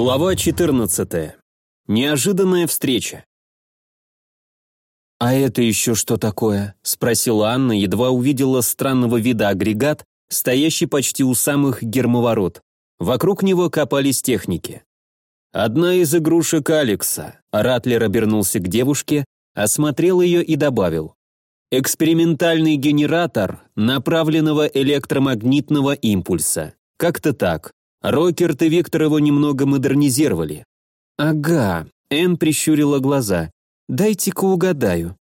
Глава 14. Неожиданная встреча. «А это еще что такое?» – спросила Анна, едва увидела странного вида агрегат, стоящий почти у самых гермоворот. Вокруг него копались техники. «Одна из игрушек Алекса», – Ратлер обернулся к девушке, осмотрел ее и добавил. «Экспериментальный генератор направленного электромагнитного импульса. Как-то так. Рокерт и Виктор его немного модернизировали. «Ага», — Энн прищурила глаза. «Дайте-ка угадаю.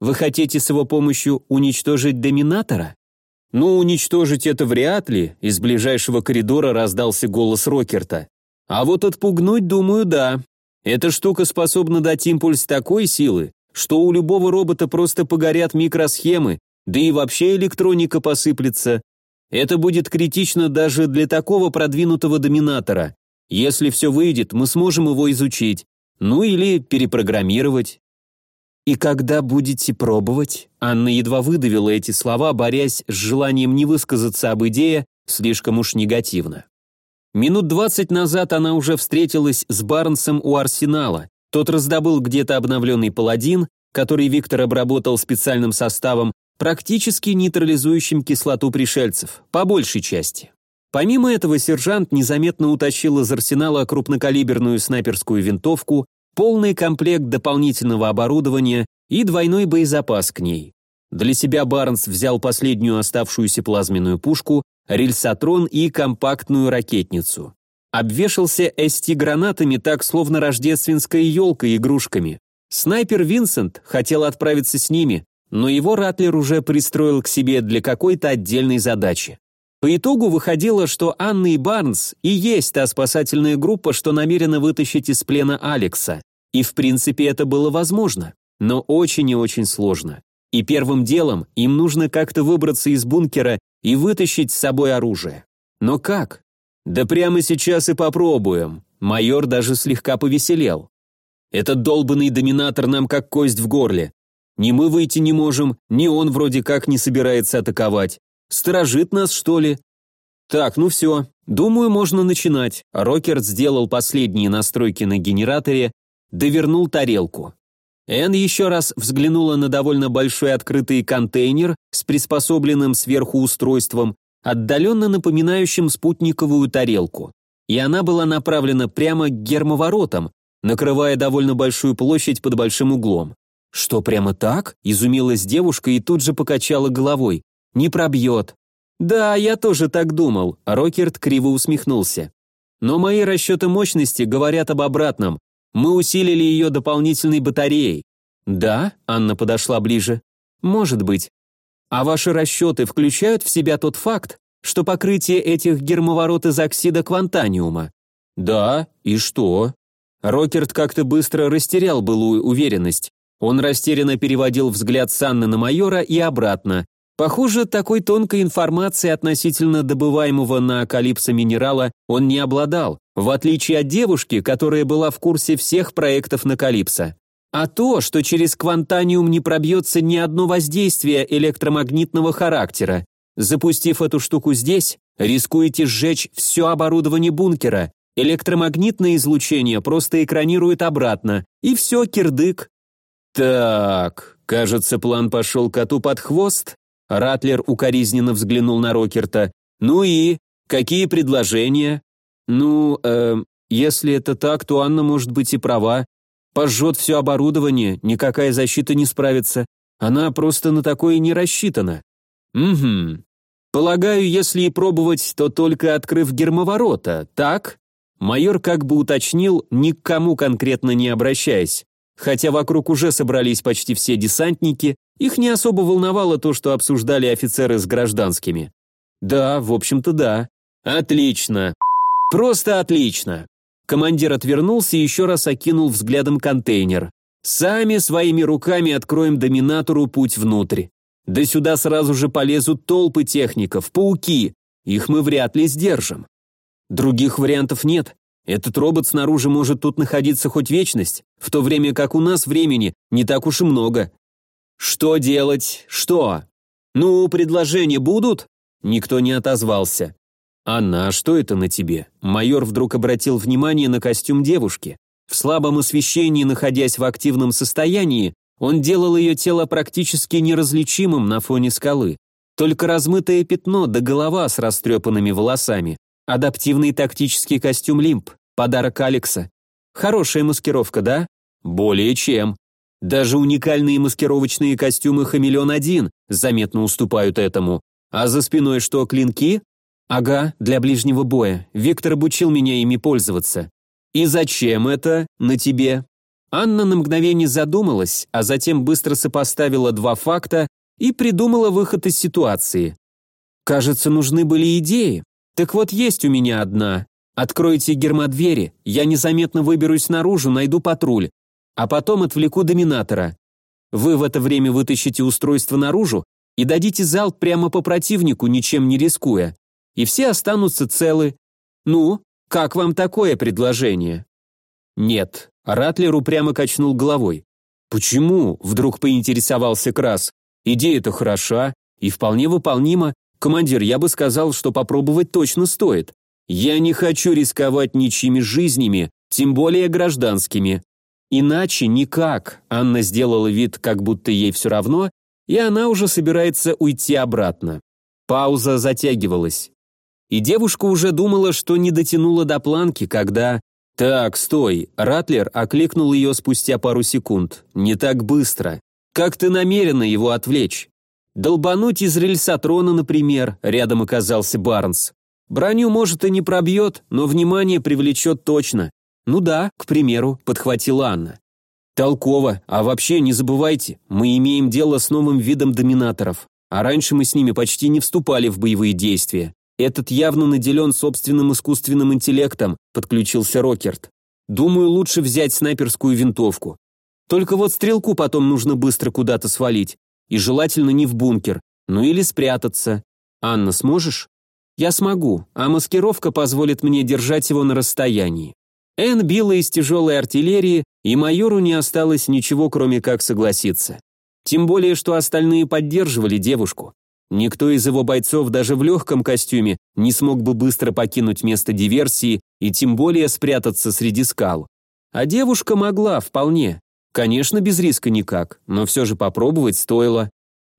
Вы хотите с его помощью уничтожить доминатора?» «Ну, уничтожить это вряд ли», — из ближайшего коридора раздался голос Рокерта. «А вот отпугнуть, думаю, да. Эта штука способна дать импульс такой силы, что у любого робота просто погорят микросхемы, да и вообще электроника посыплется. Это будет критично даже для такого продвинутого доминатора. Если все выйдет, мы сможем его изучить. Ну или перепрограммировать. «И когда будете пробовать?» Анна едва выдавила эти слова, борясь с желанием не высказаться об идее слишком уж негативно. Минут двадцать назад она уже встретилась с Барнсом у Арсенала. Тот раздобыл где-то обновленный паладин, который Виктор обработал специальным составом, практически нейтрализующим кислоту пришельцев, по большей части. Помимо этого, сержант незаметно утащил из арсенала крупнокалиберную снайперскую винтовку, полный комплект дополнительного оборудования и двойной боезапас к ней. Для себя Барнс взял последнюю оставшуюся плазменную пушку, рельсотрон и компактную ракетницу. Обвешался ST-гранатами так, словно рождественская елка игрушками. Снайпер Винсент хотел отправиться с ними, но его Ратлер уже пристроил к себе для какой-то отдельной задачи. По итогу выходило, что Анна и Барнс и есть та спасательная группа, что намерена вытащить из плена Алекса. И в принципе это было возможно, но очень и очень сложно. И первым делом им нужно как-то выбраться из бункера и вытащить с собой оружие. Но как? Да прямо сейчас и попробуем. Майор даже слегка повеселел. Этот долбанный доминатор нам как кость в горле. Ни мы выйти не можем, ни он вроде как не собирается атаковать. Сторожит нас, что ли? Так, ну все. Думаю, можно начинать. Рокерт сделал последние настройки на генераторе, довернул тарелку. Энн еще раз взглянула на довольно большой открытый контейнер с приспособленным сверху устройством, отдаленно напоминающим спутниковую тарелку. И она была направлена прямо к гермоворотам, накрывая довольно большую площадь под большим углом. «Что, прямо так?» – изумилась девушка и тут же покачала головой. «Не пробьет». «Да, я тоже так думал», – Рокерт криво усмехнулся. «Но мои расчеты мощности говорят об обратном. Мы усилили ее дополнительной батареей». «Да?» – Анна подошла ближе. «Может быть. А ваши расчеты включают в себя тот факт, что покрытие этих гермоворот из оксида квантаниума?» «Да, и что?» Рокерт как-то быстро растерял былую уверенность. Он растерянно переводил взгляд с Анны на майора и обратно. Похоже, такой тонкой информации относительно добываемого на Калипсо минерала он не обладал, в отличие от девушки, которая была в курсе всех проектов на Калипсо. А то, что через квантаниум не пробьется ни одно воздействие электромагнитного характера. Запустив эту штуку здесь, рискуете сжечь все оборудование бункера. Электромагнитное излучение просто экранирует обратно, и все, кирдык. «Так, кажется, план пошел коту под хвост?» Ратлер укоризненно взглянул на Рокерта. «Ну и? Какие предложения?» «Ну, э, если это так, то Анна может быть и права. Пожжет все оборудование, никакая защита не справится. Она просто на такое не рассчитана». «Угу. Полагаю, если и пробовать, то только открыв гермоворота, так?» Майор как бы уточнил, ни к кому конкретно не обращаясь. Хотя вокруг уже собрались почти все десантники, их не особо волновало то, что обсуждали офицеры с гражданскими. Да, в общем-то да. Отлично. Просто отлично. Командир отвернулся и еще раз окинул взглядом контейнер. Сами своими руками откроем доминатору путь внутрь. Да сюда сразу же полезут толпы техников, пауки. Их мы вряд ли сдержим. Других вариантов нет. Этот робот снаружи может тут находиться хоть вечность, в то время как у нас времени не так уж и много. Что делать? Что? Ну, предложения будут? Никто не отозвался. «Анна, а что это на тебе?» Майор вдруг обратил внимание на костюм девушки. В слабом освещении, находясь в активном состоянии, он делал ее тело практически неразличимым на фоне скалы. Только размытое пятно да голова с растрепанными волосами. Адаптивный тактический костюм Лимп. Подарок Алекса. Хорошая маскировка, да? Более чем. Даже уникальные маскировочные костюмы «Хамелеон-1» заметно уступают этому. А за спиной что, клинки? Ага, для ближнего боя. Виктор обучил меня ими пользоваться. И зачем это на тебе? Анна на мгновение задумалась, а затем быстро сопоставила два факта и придумала выход из ситуации. Кажется, нужны были идеи. Так вот, есть у меня одна. Откройте гермодвери, я незаметно выберусь наружу, найду патруль, а потом отвлеку доминатора. Вы в это время вытащите устройство наружу и дадите залп прямо по противнику, ничем не рискуя. И все останутся целы. Ну, как вам такое предложение? Нет, Ратлер упрямо качнул головой. Почему? Вдруг поинтересовался Крас. Идея-то хороша и вполне выполнима. Командир, я бы сказал, что попробовать точно стоит. Я не хочу рисковать ничьими жизнями, тем более гражданскими. Иначе никак. Анна сделала вид, как будто ей все равно, и она уже собирается уйти обратно. Пауза затягивалась. И девушка уже думала, что не дотянула до планки, когда... «Так, стой!» Ратлер окликнул ее спустя пару секунд. «Не так быстро. Как ты намерена его отвлечь?» «Долбануть из рельсотрона, например», — рядом оказался Барнс. «Броню, может, и не пробьет, но внимание привлечет точно. «Ну да, к примеру», — подхватила Анна. «Толково. А вообще не забывайте, мы имеем дело с новым видом доминаторов. А раньше мы с ними почти не вступали в боевые действия. Этот явно наделен собственным искусственным интеллектом», — подключился Рокерт. «Думаю, лучше взять снайперскую винтовку. Только вот стрелку потом нужно быстро куда-то свалить. И желательно не в бункер. Ну или спрятаться. Анна, сможешь?» «Я смогу, а маскировка позволит мне держать его на расстоянии». Эн била из тяжелой артиллерии, и майору не осталось ничего, кроме как согласиться. Тем более, что остальные поддерживали девушку. Никто из его бойцов даже в легком костюме не смог бы быстро покинуть место диверсии и тем более спрятаться среди скал. А девушка могла, вполне. Конечно, без риска никак, но все же попробовать стоило.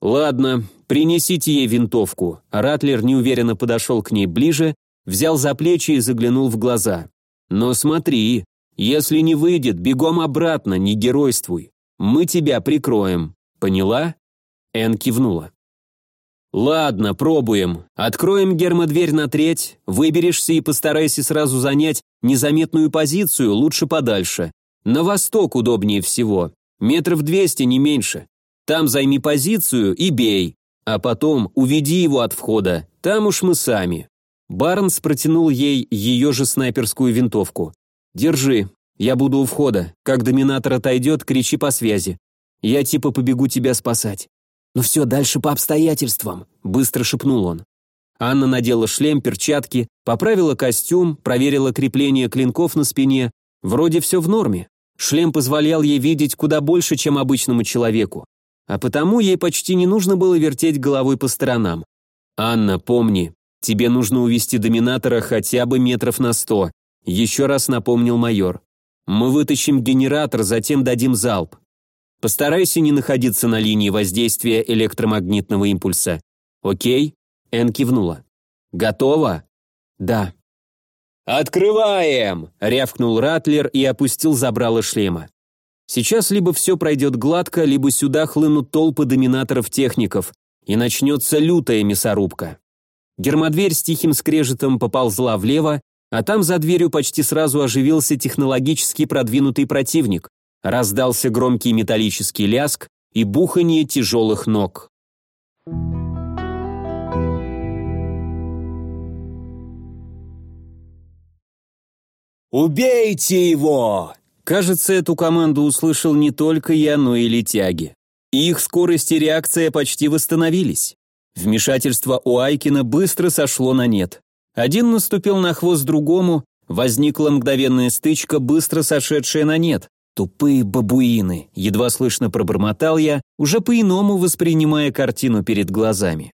«Ладно, принесите ей винтовку». Ратлер неуверенно подошел к ней ближе, взял за плечи и заглянул в глаза. Но смотри, если не выйдет, бегом обратно, не геройствуй. Мы тебя прикроем. Поняла?» Эн кивнула. «Ладно, пробуем. Откроем гермодверь на треть, выберешься и постарайся сразу занять незаметную позицию, лучше подальше. На восток удобнее всего. Метров двести, не меньше. Там займи позицию и бей. А потом уведи его от входа. Там уж мы сами. Барнс протянул ей ее же снайперскую винтовку. «Держи, я буду у входа. Как доминатор отойдет, кричи по связи. Я типа побегу тебя спасать». «Ну все, дальше по обстоятельствам», — быстро шепнул он. Анна надела шлем, перчатки, поправила костюм, проверила крепление клинков на спине. Вроде все в норме. Шлем позволял ей видеть куда больше, чем обычному человеку. А потому ей почти не нужно было вертеть головой по сторонам. «Анна, помни, Тебе нужно увести доминатора хотя бы метров на сто», еще раз напомнил майор. «Мы вытащим генератор, затем дадим залп. Постарайся не находиться на линии воздействия электромагнитного импульса. Окей?» Эн кивнула. «Готово?» «Да». «Открываем!» — рявкнул Ратлер и опустил забрало шлема. Сейчас либо все пройдет гладко, либо сюда хлынут толпы доминаторов-техников, и начнется лютая мясорубка. Гермодверь с тихим скрежетом поползла влево, а там за дверью почти сразу оживился технологически продвинутый противник. Раздался громкий металлический ляск и бухание тяжелых ног. «Убейте его!» Кажется, эту команду услышал не только я, но и летяги. Их скорость и реакция почти восстановились. Вмешательство у Айкина быстро сошло на нет. Один наступил на хвост другому, возникла мгновенная стычка, быстро сошедшая на нет. «Тупые бабуины», — едва слышно пробормотал я, уже по-иному воспринимая картину перед глазами.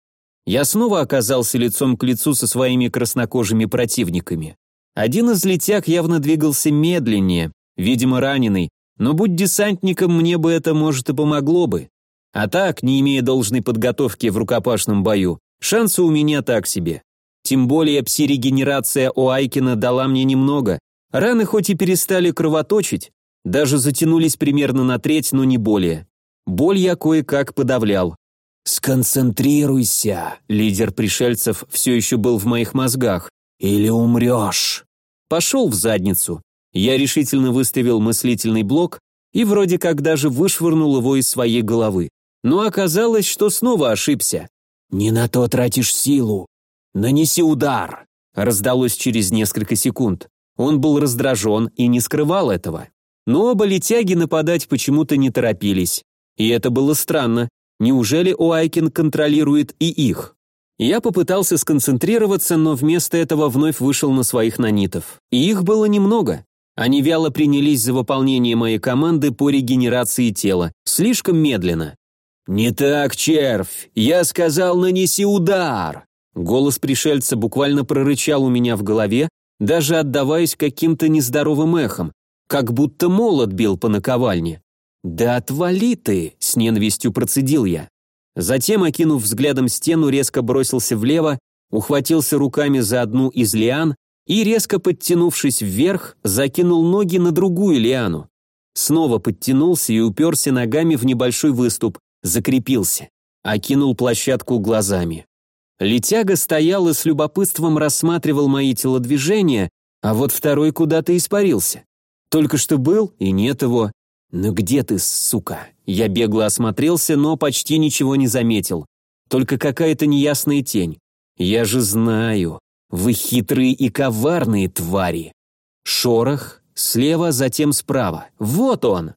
Я снова оказался лицом к лицу со своими краснокожими противниками. Один из летяг явно двигался медленнее, видимо раненый, но будь десантником, мне бы это, может, и помогло бы. А так, не имея должной подготовки в рукопашном бою, шансы у меня так себе. Тем более пси-регенерация у Айкина дала мне немного. Раны хоть и перестали кровоточить, даже затянулись примерно на треть, но не более. Боль я кое-как подавлял. «Сконцентрируйся», — лидер пришельцев все еще был в моих мозгах, — «или умрешь». Пошел в задницу. Я решительно выставил мыслительный блок и вроде как даже вышвырнул его из своей головы. Но оказалось, что снова ошибся. «Не на то тратишь силу. Нанеси удар», — раздалось через несколько секунд. Он был раздражен и не скрывал этого. Но оба летяги нападать почему-то не торопились. И это было странно. Неужели Уайкин контролирует и их? Я попытался сконцентрироваться, но вместо этого вновь вышел на своих нанитов. И их было немного. Они вяло принялись за выполнение моей команды по регенерации тела, слишком медленно. «Не так, червь! Я сказал, нанеси удар!» Голос пришельца буквально прорычал у меня в голове, даже отдаваясь каким-то нездоровым эхом, как будто молот бил по наковальне. «Да отвали ты!» — с ненавистью процедил я. Затем, окинув взглядом стену, резко бросился влево, ухватился руками за одну из лиан и, резко подтянувшись вверх, закинул ноги на другую лиану. Снова подтянулся и уперся ногами в небольшой выступ, закрепился. Окинул площадку глазами. Летяга стоял и с любопытством рассматривал мои телодвижения, а вот второй куда-то испарился. Только что был, и нет его. «Ну где ты, сука?» Я бегло осмотрелся, но почти ничего не заметил. Только какая-то неясная тень. Я же знаю. Вы хитрые и коварные твари. Шорох, слева, затем справа. Вот он!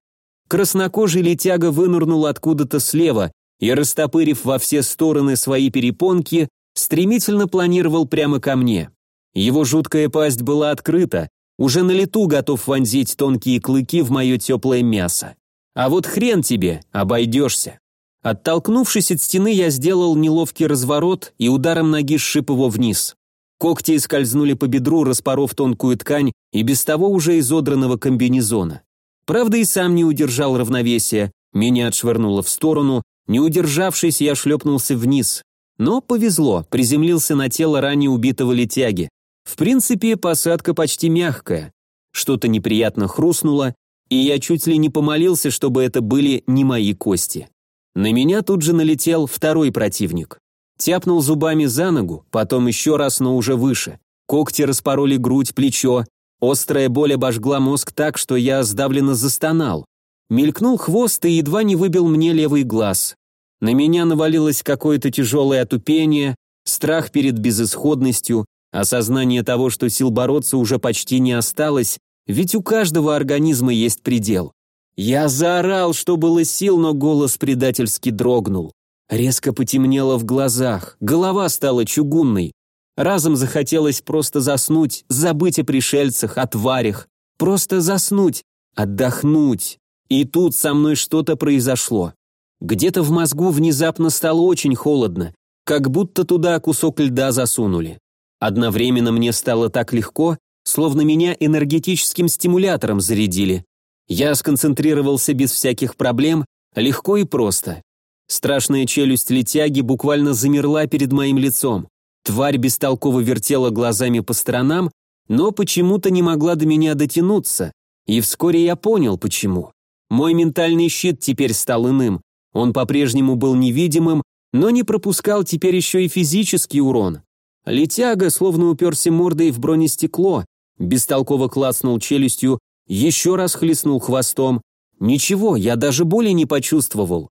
Краснокожий летяга вынырнул откуда-то слева и, растопырив во все стороны свои перепонки, стремительно планировал прямо ко мне. Его жуткая пасть была открыта, уже на лету готов вонзить тонкие клыки в мое теплое мясо. А вот хрен тебе, обойдешься. Оттолкнувшись от стены, я сделал неловкий разворот и ударом ноги сшиб его вниз. Когти скользнули по бедру, распоров тонкую ткань и без того уже изодранного комбинезона. Правда, и сам не удержал равновесия, меня отшвырнуло в сторону, не удержавшись, я шлепнулся вниз. Но повезло, приземлился на тело ранее убитого летяги. В принципе, посадка почти мягкая. Что-то неприятно хрустнуло, и я чуть ли не помолился, чтобы это были не мои кости. На меня тут же налетел второй противник. Тяпнул зубами за ногу, потом еще раз, но уже выше. Когти распороли грудь, плечо. Острая боль обожгла мозг так, что я сдавленно застонал. Мелькнул хвост и едва не выбил мне левый глаз. На меня навалилось какое-то тяжелое отупение, страх перед безысходностью, Осознание того, что сил бороться уже почти не осталось, ведь у каждого организма есть предел. Я заорал, что было сил, но голос предательски дрогнул. Резко потемнело в глазах, голова стала чугунной. Разом захотелось просто заснуть, забыть о пришельцах, о тварях. Просто заснуть, отдохнуть. И тут со мной что-то произошло. Где-то в мозгу внезапно стало очень холодно, как будто туда кусок льда засунули. Одновременно мне стало так легко, словно меня энергетическим стимулятором зарядили. Я сконцентрировался без всяких проблем, легко и просто. Страшная челюсть летяги буквально замерла перед моим лицом. Тварь бестолково вертела глазами по сторонам, но почему-то не могла до меня дотянуться. И вскоре я понял, почему. Мой ментальный щит теперь стал иным. Он по-прежнему был невидимым, но не пропускал теперь еще и физический урон. Летяга словно уперся мордой в бронестекло, бестолково клацнул челюстью, еще раз хлестнул хвостом. Ничего, я даже боли не почувствовал.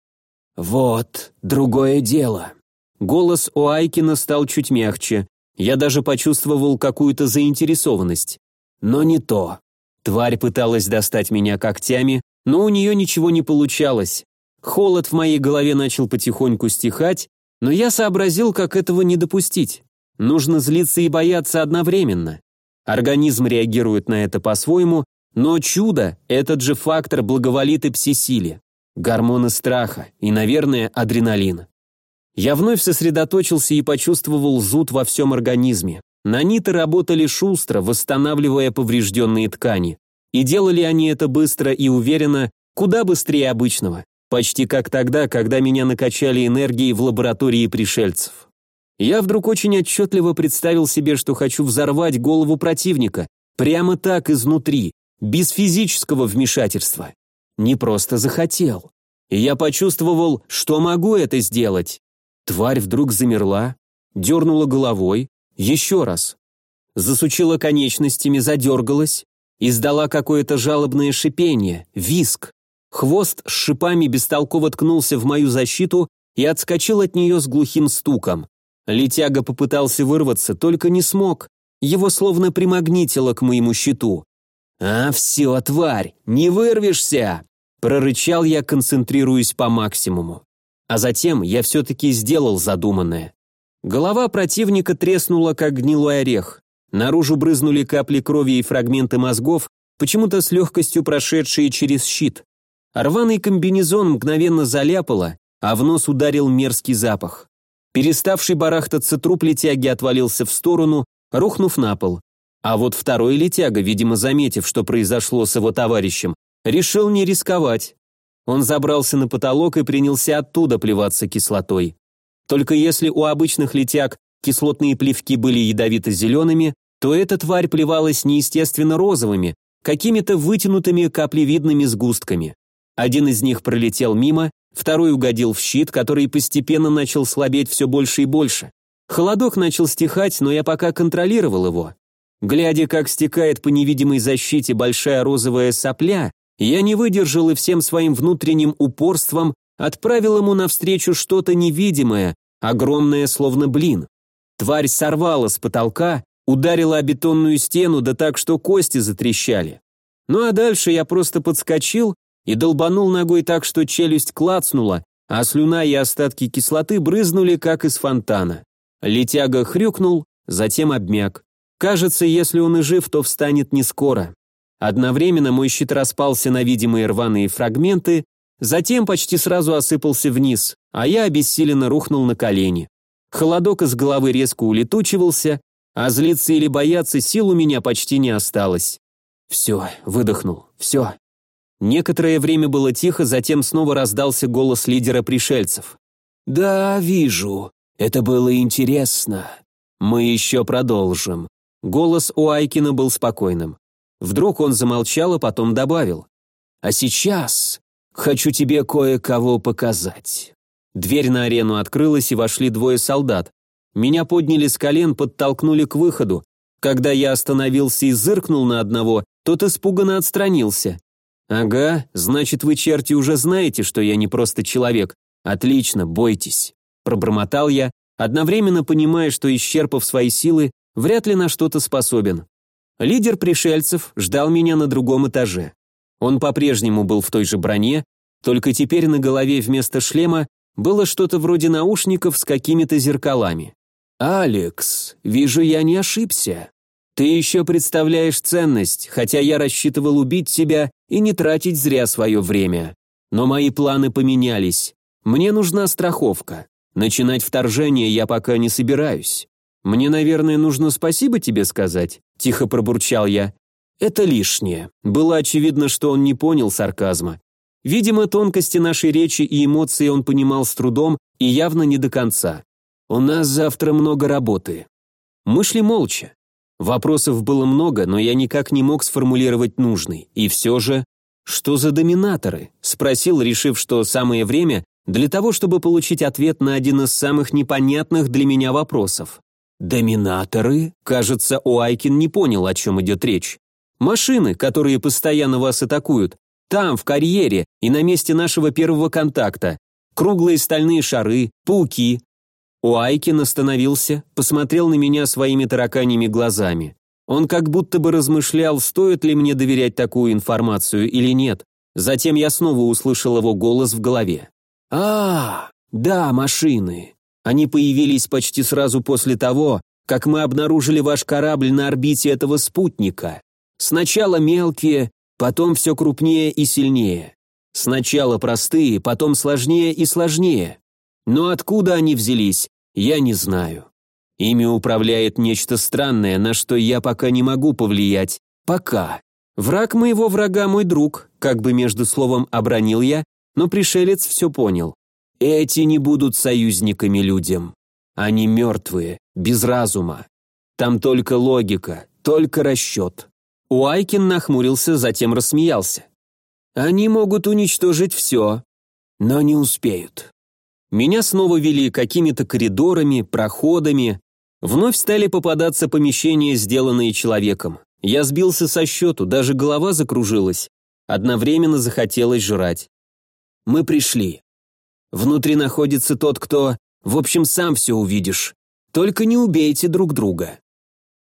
Вот, другое дело. Голос у Айкина стал чуть мягче. Я даже почувствовал какую-то заинтересованность. Но не то. Тварь пыталась достать меня когтями, но у нее ничего не получалось. Холод в моей голове начал потихоньку стихать, но я сообразил, как этого не допустить. Нужно злиться и бояться одновременно. Организм реагирует на это по-своему, но чудо – этот же фактор благоволит и пси-силе. Гормоны страха и, наверное, адреналин. Я вновь сосредоточился и почувствовал зуд во всем организме. Наниты работали шустро, восстанавливая поврежденные ткани. И делали они это быстро и уверенно, куда быстрее обычного. Почти как тогда, когда меня накачали энергией в лаборатории пришельцев. Я вдруг очень отчетливо представил себе, что хочу взорвать голову противника, прямо так, изнутри, без физического вмешательства. Не просто захотел. Я почувствовал, что могу это сделать. Тварь вдруг замерла, дернула головой, еще раз. Засучила конечностями, задергалась, издала какое-то жалобное шипение, виск. Хвост с шипами бестолково ткнулся в мою защиту и отскочил от нее с глухим стуком. Летяга попытался вырваться, только не смог. Его словно примагнитило к моему щиту. «А все, тварь, не вырвешься!» Прорычал я, концентрируясь по максимуму. А затем я все-таки сделал задуманное. Голова противника треснула, как гнилой орех. Наружу брызнули капли крови и фрагменты мозгов, почему-то с легкостью прошедшие через щит. Рваный комбинезон мгновенно заляпало, а в нос ударил мерзкий запах. Переставший барахтаться труп летяги отвалился в сторону, рухнув на пол. А вот второй летяга, видимо, заметив, что произошло с его товарищем, решил не рисковать. Он забрался на потолок и принялся оттуда плеваться кислотой. Только если у обычных летяг кислотные плевки были ядовито-зелеными, то эта тварь плевалась неестественно розовыми, какими-то вытянутыми каплевидными сгустками. Один из них пролетел мимо, второй угодил в щит, который постепенно начал слабеть все больше и больше. Холодок начал стихать, но я пока контролировал его. Глядя, как стекает по невидимой защите большая розовая сопля, я не выдержал и всем своим внутренним упорством отправил ему навстречу что-то невидимое, огромное, словно блин. Тварь сорвала с потолка, ударила о бетонную стену, да так, что кости затрещали. Ну а дальше я просто подскочил и долбанул ногой так, что челюсть клацнула, а слюна и остатки кислоты брызнули, как из фонтана. Летяга хрюкнул, затем обмяк. Кажется, если он и жив, то встанет не скоро. Одновременно мой щит распался на видимые рваные фрагменты, затем почти сразу осыпался вниз, а я обессиленно рухнул на колени. Холодок из головы резко улетучивался, а злиться или бояться сил у меня почти не осталось. Все, выдохнул, все. Некоторое время было тихо, затем снова раздался голос лидера пришельцев. «Да, вижу. Это было интересно. Мы еще продолжим». Голос у Айкина был спокойным. Вдруг он замолчал, а потом добавил. «А сейчас хочу тебе кое-кого показать». Дверь на арену открылась, и вошли двое солдат. Меня подняли с колен, подтолкнули к выходу. Когда я остановился и зыркнул на одного, тот испуганно отстранился. «Ага, значит, вы, черти, уже знаете, что я не просто человек. Отлично, бойтесь», – пробормотал я, одновременно понимая, что, исчерпав свои силы, вряд ли на что-то способен. Лидер пришельцев ждал меня на другом этаже. Он по-прежнему был в той же броне, только теперь на голове вместо шлема было что-то вроде наушников с какими-то зеркалами. «Алекс, вижу, я не ошибся. Ты еще представляешь ценность, хотя я рассчитывал убить тебя и не тратить зря свое время. Но мои планы поменялись. Мне нужна страховка. Начинать вторжение я пока не собираюсь. Мне, наверное, нужно спасибо тебе сказать, тихо пробурчал я. Это лишнее. Было очевидно, что он не понял сарказма. Видимо, тонкости нашей речи и эмоции он понимал с трудом и явно не до конца. У нас завтра много работы. Мы шли молча. Вопросов было много, но я никак не мог сформулировать нужный. И все же, что за доминаторы? Спросил, решив, что самое время для того, чтобы получить ответ на один из самых непонятных для меня вопросов. Доминаторы? Кажется, Уайкин не понял, о чем идет речь. Машины, которые постоянно вас атакуют. Там, в карьере и на месте нашего первого контакта. Круглые стальные шары, пауки, Уайкин остановился, посмотрел на меня своими тараканьими глазами. Он как будто бы размышлял, стоит ли мне доверять такую информацию или нет. Затем я снова услышал его голос в голове. «А, да, машины. Они появились почти сразу после того, как мы обнаружили ваш корабль на орбите этого спутника. Сначала мелкие, потом все крупнее и сильнее. Сначала простые, потом сложнее и сложнее. Но откуда они взялись, я не знаю. Ими управляет нечто странное, на что я пока не могу повлиять. Пока. Враг моего врага мой друг, как бы между словом обронил я, но пришелец все понял. Эти не будут союзниками людям. Они мертвые, без разума. Там только логика, только расчет. Уайкин нахмурился, затем рассмеялся. Они могут уничтожить все, но не успеют. Меня снова вели какими-то коридорами, проходами. Вновь стали попадаться помещения, сделанные человеком. Я сбился со счету, даже голова закружилась. Одновременно захотелось жрать. Мы пришли. Внутри находится тот, кто... В общем, сам все увидишь. Только не убейте друг друга.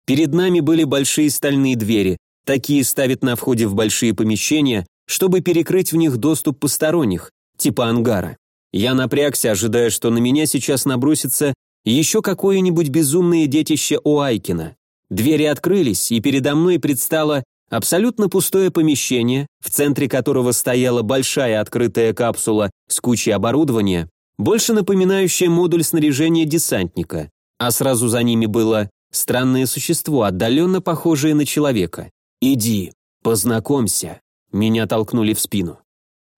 Перед нами были большие стальные двери. Такие ставят на входе в большие помещения, чтобы перекрыть в них доступ посторонних, типа ангара. Я напрягся, ожидая, что на меня сейчас набросится еще какое-нибудь безумное детище Уайкина. Двери открылись, и передо мной предстало абсолютно пустое помещение, в центре которого стояла большая открытая капсула с кучей оборудования, больше напоминающая модуль снаряжения десантника, а сразу за ними было странное существо, отдаленно похожее на человека. «Иди, познакомься», меня толкнули в спину.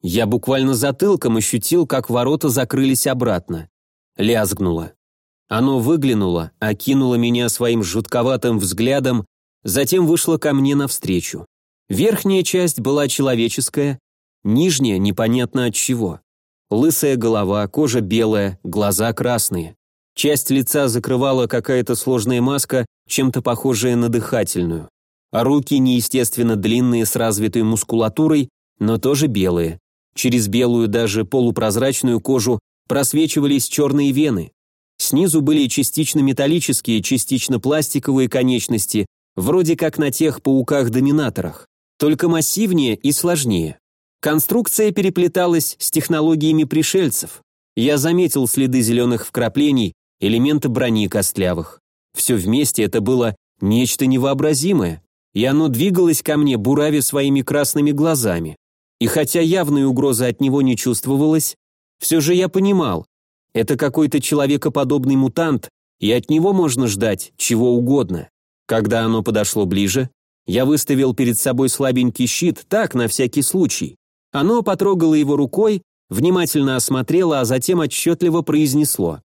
Я буквально затылком ощутил, как ворота закрылись обратно. Лязгнуло. Оно выглянуло, окинуло меня своим жутковатым взглядом, затем вышло ко мне навстречу. Верхняя часть была человеческая, нижняя непонятно от чего. Лысая голова, кожа белая, глаза красные. Часть лица закрывала какая-то сложная маска, чем-то похожая на дыхательную. Руки неестественно длинные с развитой мускулатурой, но тоже белые. Через белую даже полупрозрачную кожу просвечивались черные вены. Снизу были частично металлические, частично пластиковые конечности, вроде как на тех пауках-доминаторах, только массивнее и сложнее. Конструкция переплеталась с технологиями пришельцев. Я заметил следы зеленых вкраплений, элементы брони костлявых. Все вместе это было нечто невообразимое, и оно двигалось ко мне, буравя своими красными глазами. И хотя явной угрозы от него не чувствовалось, все же я понимал, это какой-то человекоподобный мутант, и от него можно ждать чего угодно. Когда оно подошло ближе, я выставил перед собой слабенький щит, так, на всякий случай. Оно потрогало его рукой, внимательно осмотрело, а затем отчетливо произнесло.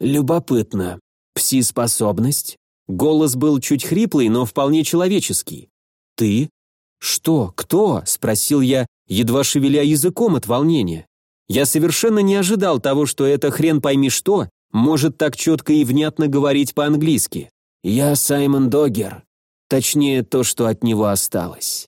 «Любопытно. Пси-способность?» Голос был чуть хриплый, но вполне человеческий. «Ты?» «Что? Кто?» – спросил я, едва шевеля языком от волнения. Я совершенно не ожидал того, что это хрен пойми что может так четко и внятно говорить по-английски. «Я Саймон Догер. Точнее, то, что от него осталось».